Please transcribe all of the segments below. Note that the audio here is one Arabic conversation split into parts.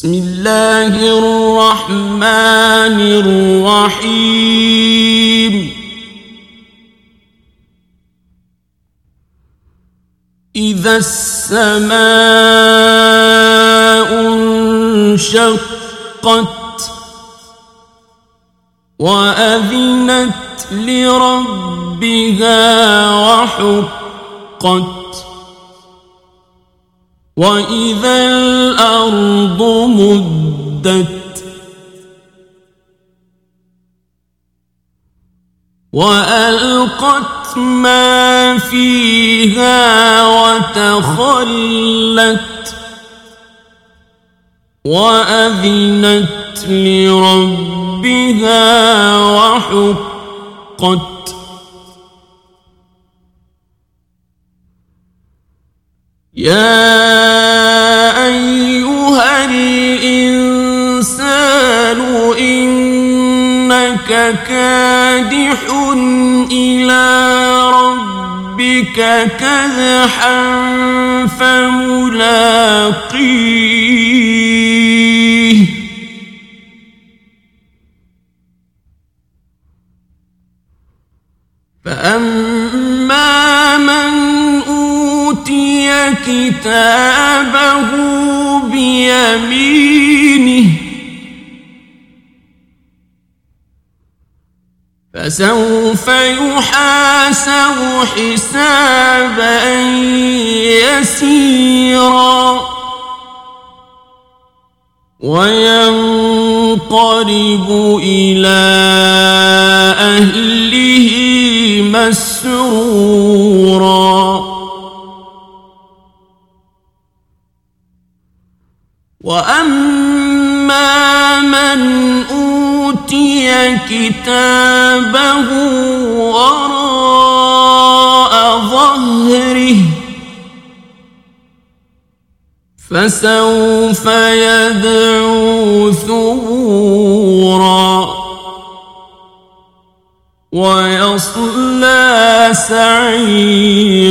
بسم اللہ الرحمن الرحیم إذا السماء انشقت وأذنت لربها وحقت وَإِذَا الْأَرْضُ مُدَّتْ وَأَلْقَتْ مَا فِيهَا وَتَخَلَّتْ وَأَذِنَتْ لِرَبِّهَا وَحُقَّتْ يَا الإنسان إنك كادح إلى ربك كدحا فملاقيه. فأما كتابه بيمينه فسوف يحاسب حسابا يسيرا وينقلب إلى وأما من أوتي كتابه وراء ظهره فسوف يدعو ثورا ويصلى سعيرا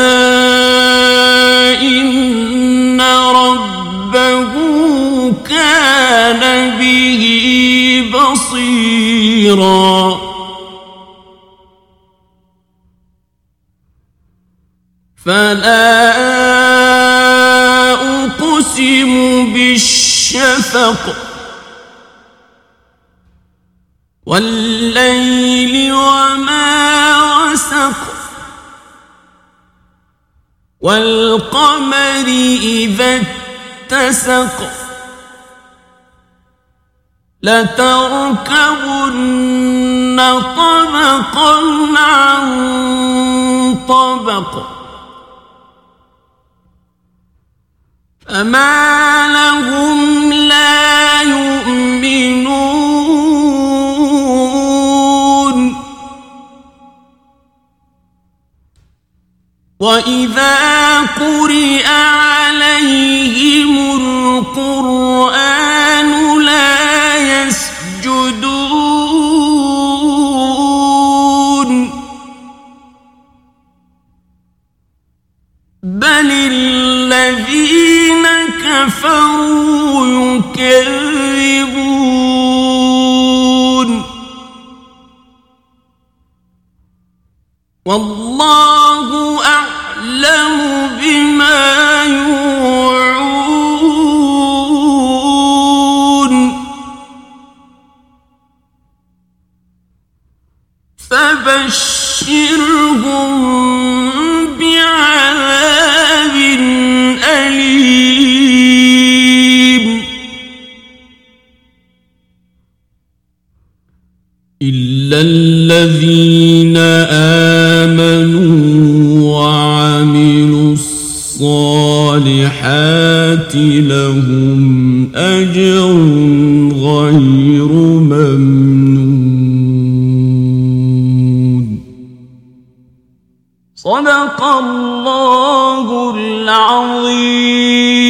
ربه كان به بصيرا. فلا أقسم بالشفق والليل وما وسق والقمر إذا اتسق لتركبن طبقا عن طبق. فما لهم لا يؤمنون. وإذا قرئ عليهم بل الذين كفروا يكذبون والله إلا الذين آمنوا وعملوا الصالحات لهم أجر غير ممنون. صدق الله العظيم.